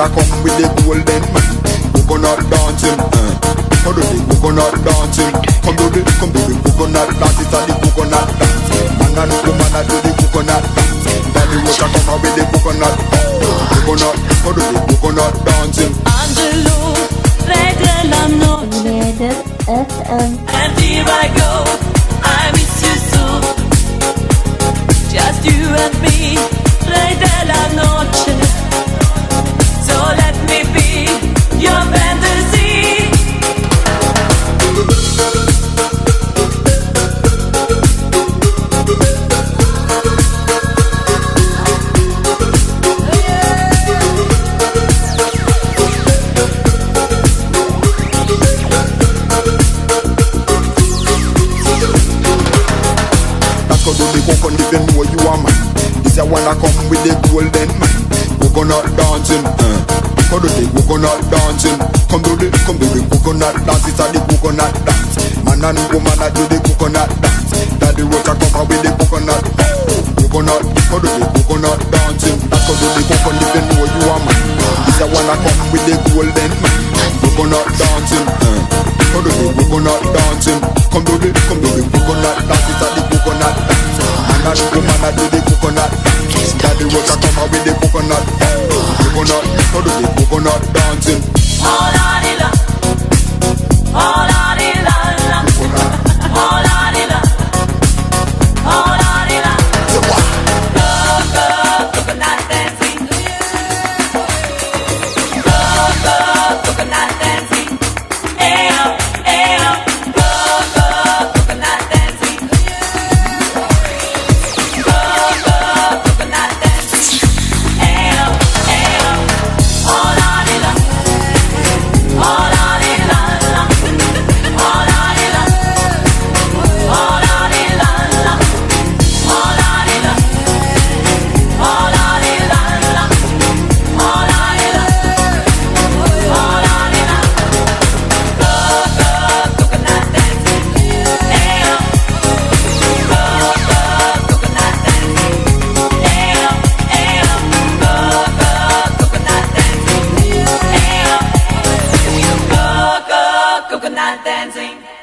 gonna come with the golden man. Coconut dancing, uh. Come do the coconut dancing. Come do the, come do the coconut dance. It's a the coconut dance. Man and woman a do the coconut dance. Daddy a come with the coconut. Coconut, come do the coconut dancing. The coconut if you know you are man. This a wanna come with the golden man. Coconut dancing, uh. How do the coconut dancing? Come do the, come do the coconut dance. It's a the coconut dance. Man and woman a do the coconut dance. Daddy Rota come out with the coconut. Coconut, how do the coconut dancing? That's how do the coconut if you know you are man. This a wanna come with the golden man. Coconut dancing, uh. How do the coconut dancing? Come do the, come do the coconut dance. It's a the coconut. Man woman a do the coconut. Daddy Rota come out with the coconut. Coconut, how do the coconut dancing? Lordy, dancing.